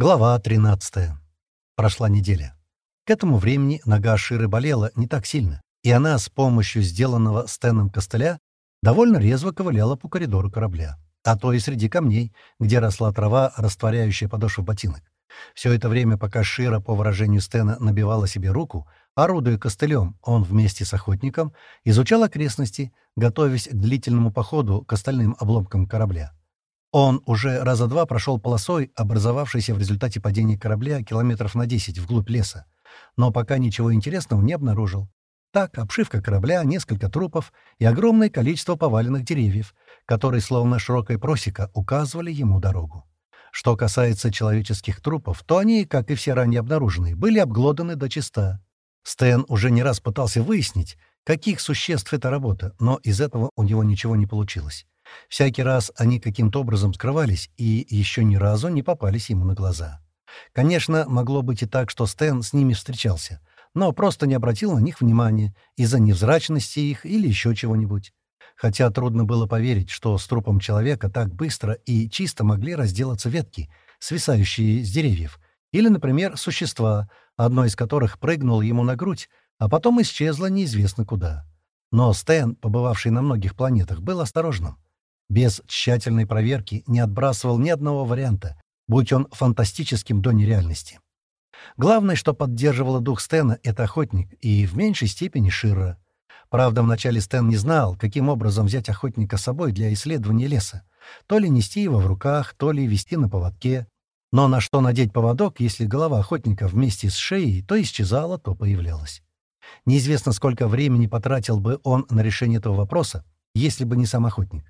Глава 13. Прошла неделя. К этому времени нога Ширы болела не так сильно, и она с помощью сделанного Стеном костыля довольно резво ковыляла по коридору корабля, а то и среди камней, где росла трава, растворяющая подошву ботинок. Все это время, пока Шира, по выражению Стена, набивала себе руку, орудуя костылем, он вместе с охотником изучал окрестности, готовясь к длительному походу к остальным обломкам корабля. Он уже раза два прошел полосой, образовавшейся в результате падения корабля километров на 10 вглубь леса, но пока ничего интересного не обнаружил. Так, обшивка корабля, несколько трупов и огромное количество поваленных деревьев, которые, словно широкая просека, указывали ему дорогу. Что касается человеческих трупов, то они, как и все ранее обнаруженные, были обглоданы до чиста. Стэн уже не раз пытался выяснить, каких существ эта работа, но из этого у него ничего не получилось. Всякий раз они каким-то образом скрывались и еще ни разу не попались ему на глаза. Конечно, могло быть и так, что Стэн с ними встречался, но просто не обратил на них внимания из-за невзрачности их или еще чего-нибудь. Хотя трудно было поверить, что с трупом человека так быстро и чисто могли разделаться ветки, свисающие с деревьев, или, например, существа, одно из которых прыгнуло ему на грудь, а потом исчезло неизвестно куда. Но Стэн, побывавший на многих планетах, был осторожным без тщательной проверки не отбрасывал ни одного варианта, будь он фантастическим до нереальности. Главное, что поддерживало дух Стена, — это охотник, и в меньшей степени Шира. Правда, вначале Стэн не знал, каким образом взять охотника с собой для исследования леса. То ли нести его в руках, то ли вести на поводке. Но на что надеть поводок, если голова охотника вместе с шеей то исчезала, то появлялась? Неизвестно, сколько времени потратил бы он на решение этого вопроса, если бы не сам охотник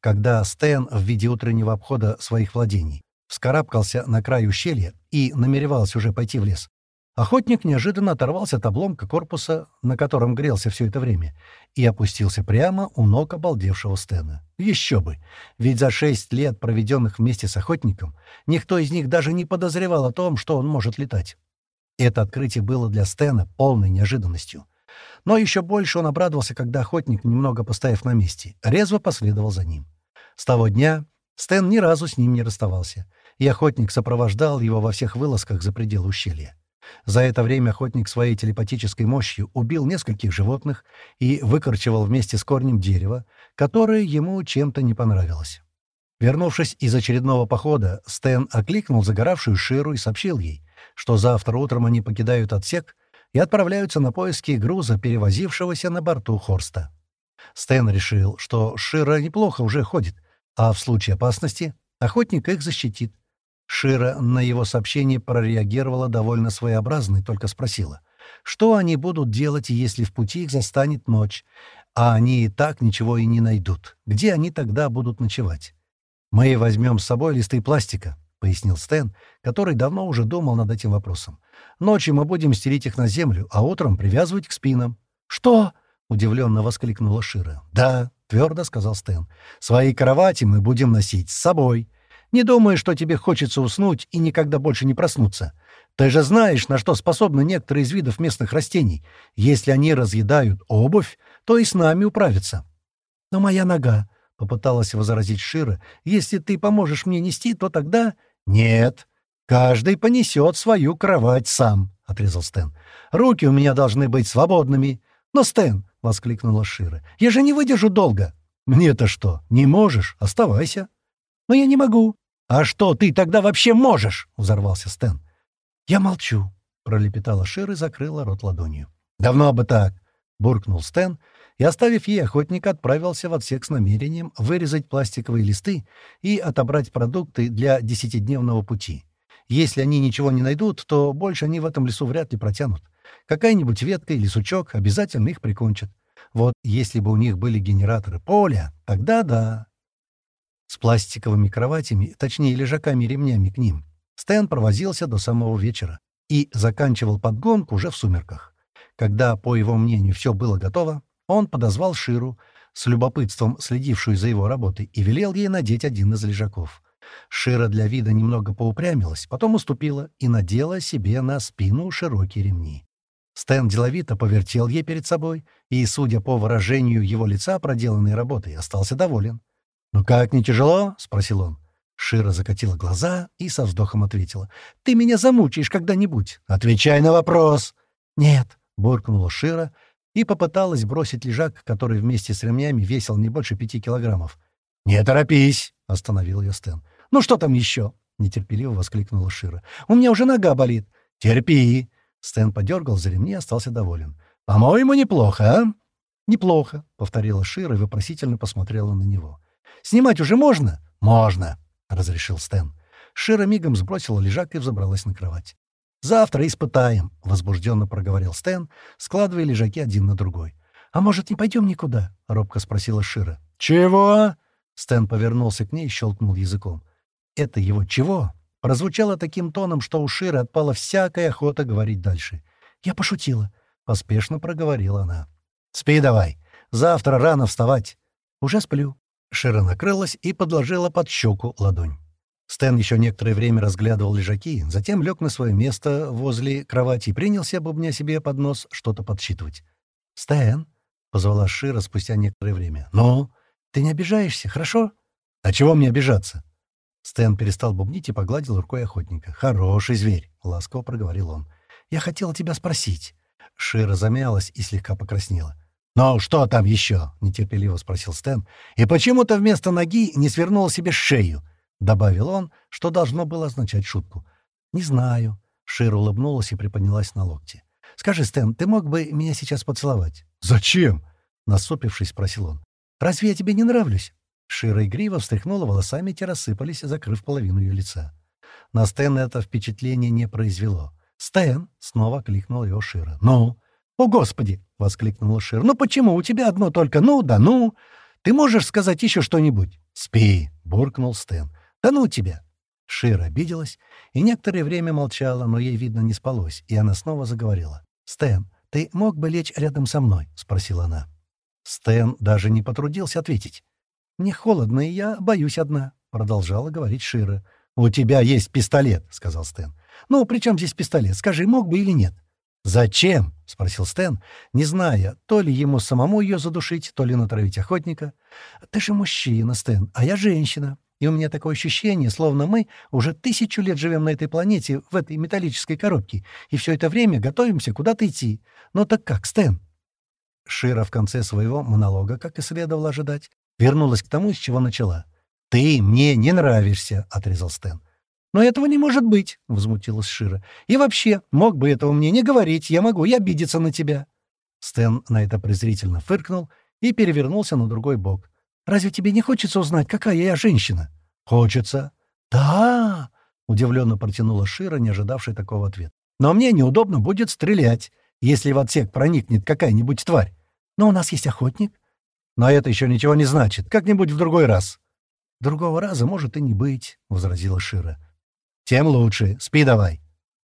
когда Стэн в виде утреннего обхода своих владений вскарабкался на край ущелья и намеревался уже пойти в лес. Охотник неожиданно оторвался от обломка корпуса, на котором грелся все это время, и опустился прямо у ног обалдевшего Стэна. Еще бы! Ведь за шесть лет, проведенных вместе с охотником, никто из них даже не подозревал о том, что он может летать. Это открытие было для Стэна полной неожиданностью. Но еще больше он обрадовался, когда охотник, немного постояв на месте, резво последовал за ним. С того дня Стэн ни разу с ним не расставался, и охотник сопровождал его во всех вылазках за пределы ущелья. За это время охотник своей телепатической мощью убил нескольких животных и выкорчевал вместе с корнем дерево, которое ему чем-то не понравилось. Вернувшись из очередного похода, Стэн окликнул загоравшую Ширу и сообщил ей, что завтра утром они покидают отсек и отправляются на поиски груза, перевозившегося на борту Хорста. Стэн решил, что Шира неплохо уже ходит, а в случае опасности охотник их защитит. Шира на его сообщение прореагировала довольно своеобразно и только спросила, что они будут делать, если в пути их застанет ночь, а они и так ничего и не найдут. Где они тогда будут ночевать? «Мы возьмем с собой листы пластика», — пояснил Стэн, который давно уже думал над этим вопросом. Ночью мы будем стелить их на землю, а утром привязывать к спинам». «Что?» — удивленно воскликнула Шира. «Да», — твердо сказал Стэн. «Свои кровати мы будем носить с собой. Не думаю, что тебе хочется уснуть и никогда больше не проснуться. Ты же знаешь, на что способны некоторые из видов местных растений. Если они разъедают обувь, то и с нами управятся». «Но моя нога», — попыталась возразить Шира, — «если ты поможешь мне нести, то тогда...» «Нет», «Каждый понесет свою кровать сам», — отрезал Стэн. «Руки у меня должны быть свободными». «Но, Стэн», — воскликнула Шира, — «я же не выдержу долго». «Мне-то что, не можешь? Оставайся». «Но я не могу». «А что ты тогда вообще можешь?» — взорвался Стэн. «Я молчу», — пролепетала Шира и закрыла рот ладонью. «Давно бы так», — буркнул Стэн, и, оставив ей охотника, отправился в отсек с намерением вырезать пластиковые листы и отобрать продукты для десятидневного пути. Если они ничего не найдут, то больше они в этом лесу вряд ли протянут. Какая-нибудь ветка или сучок обязательно их прикончат. Вот если бы у них были генераторы поля, тогда да. С пластиковыми кроватями, точнее лежаками и ремнями к ним, Стэн провозился до самого вечера и заканчивал подгонку уже в сумерках. Когда, по его мнению, все было готово, он подозвал Ширу, с любопытством следившую за его работой, и велел ей надеть один из лежаков — Шира для вида немного поупрямилась, потом уступила и надела себе на спину широкие ремни. Стэн деловито повертел ей перед собой и, судя по выражению его лица проделанной работой, остался доволен. «Ну как, не тяжело?» — спросил он. Шира закатила глаза и со вздохом ответила. «Ты меня замучаешь когда-нибудь. Отвечай на вопрос!» «Нет», — буркнула Шира и попыталась бросить лежак, который вместе с ремнями весил не больше пяти килограммов. «Не торопись!» — остановил ее Стэн. «Ну что там еще?» — нетерпеливо воскликнула Шира. «У меня уже нога болит». «Терпи!» Стэн подергал за ремни и остался доволен. «По-моему, неплохо, а?» «Неплохо», — повторила Шира и вопросительно посмотрела на него. «Снимать уже можно?» «Можно», — разрешил Стэн. Шира мигом сбросила лежак и взобралась на кровать. «Завтра испытаем», — возбужденно проговорил Стэн, складывая лежаки один на другой. «А может, не пойдем никуда?» — робко спросила Шира. «Чего?» Стэн повернулся к ней и щелкнул языком. Это его «чего?» прозвучало таким тоном, что у Ширы отпала всякая охота говорить дальше. «Я пошутила», — поспешно проговорила она. «Спи давай. Завтра рано вставать». «Уже сплю». Шира накрылась и подложила под щеку ладонь. Стэн еще некоторое время разглядывал лежаки, затем лег на свое место возле кровати и принялся, бубня себе под нос, что-то подсчитывать. «Стэн?» — позвала Шира спустя некоторое время. «Ну? Ты не обижаешься, хорошо?» «А чего мне обижаться?» Стэн перестал бубнить и погладил рукой охотника. «Хороший зверь», — ласково проговорил он. «Я хотела тебя спросить». Шира замялась и слегка покраснела. «Ну, что там еще?» — нетерпеливо спросил Стэн. «И почему то вместо ноги не свернул себе шею?» — добавил он, что должно было означать шутку. «Не знаю». Шира улыбнулась и приподнялась на локте. «Скажи, Стэн, ты мог бы меня сейчас поцеловать?» «Зачем?» — насупившись, спросил он. «Разве я тебе не нравлюсь?» Шира игриво встряхнула волосами, те рассыпались, закрыв половину ее лица. На Стэна это впечатление не произвело. «Стэн!» — снова кликнул его Шира. «Ну?» «О, Господи!» — воскликнула Шир. «Ну почему? У тебя одно только «ну» да «ну». Ты можешь сказать еще что-нибудь?» «Спи!» — буркнул Стэн. «Да ну тебя!» Шира обиделась и некоторое время молчала, но ей, видно, не спалось, и она снова заговорила. «Стэн, ты мог бы лечь рядом со мной?» — спросила она. Стэн даже не потрудился ответить. «Мне холодно, и я боюсь одна», — продолжала говорить Шира. «У тебя есть пистолет», — сказал Стэн. «Ну, при чем здесь пистолет? Скажи, мог бы или нет?» «Зачем?» — спросил Стэн, не зная, то ли ему самому ее задушить, то ли натравить охотника. «Ты же мужчина, Стэн, а я женщина. И у меня такое ощущение, словно мы уже тысячу лет живем на этой планете, в этой металлической коробке, и все это время готовимся куда-то идти. Ну так как, Стэн?» Шира в конце своего монолога, как и следовало ожидать, вернулась к тому, с чего начала. «Ты мне не нравишься», — отрезал Стэн. «Но этого не может быть», — возмутилась Шира. «И вообще, мог бы этого мне не говорить, я могу и обидеться на тебя». Стэн на это презрительно фыркнул и перевернулся на другой бок. «Разве тебе не хочется узнать, какая я женщина?» «Хочется». «Да!» — удивленно протянула Шира, не ожидавшая такого ответа. «Но мне неудобно будет стрелять, если в отсек проникнет какая-нибудь тварь. Но у нас есть охотник». «Но это еще ничего не значит. Как-нибудь в другой раз». «Другого раза может и не быть», — возразила Шира. «Тем лучше. Спи давай».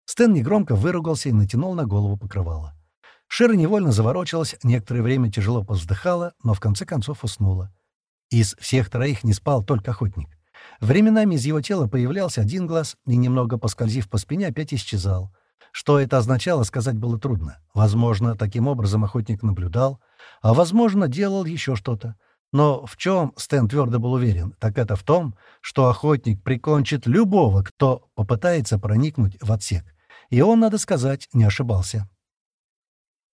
Стэн негромко выругался и натянул на голову покрывало. Шира невольно заворочилась, некоторое время тяжело повздыхала, но в конце концов уснула. Из всех троих не спал только охотник. Временами из его тела появлялся один глаз и, немного поскользив по спине, опять исчезал. Что это означало, сказать было трудно. Возможно, таким образом охотник наблюдал, а, возможно, делал еще что-то. Но в чем Стэн твердо был уверен, так это в том, что охотник прикончит любого, кто попытается проникнуть в отсек. И он, надо сказать, не ошибался.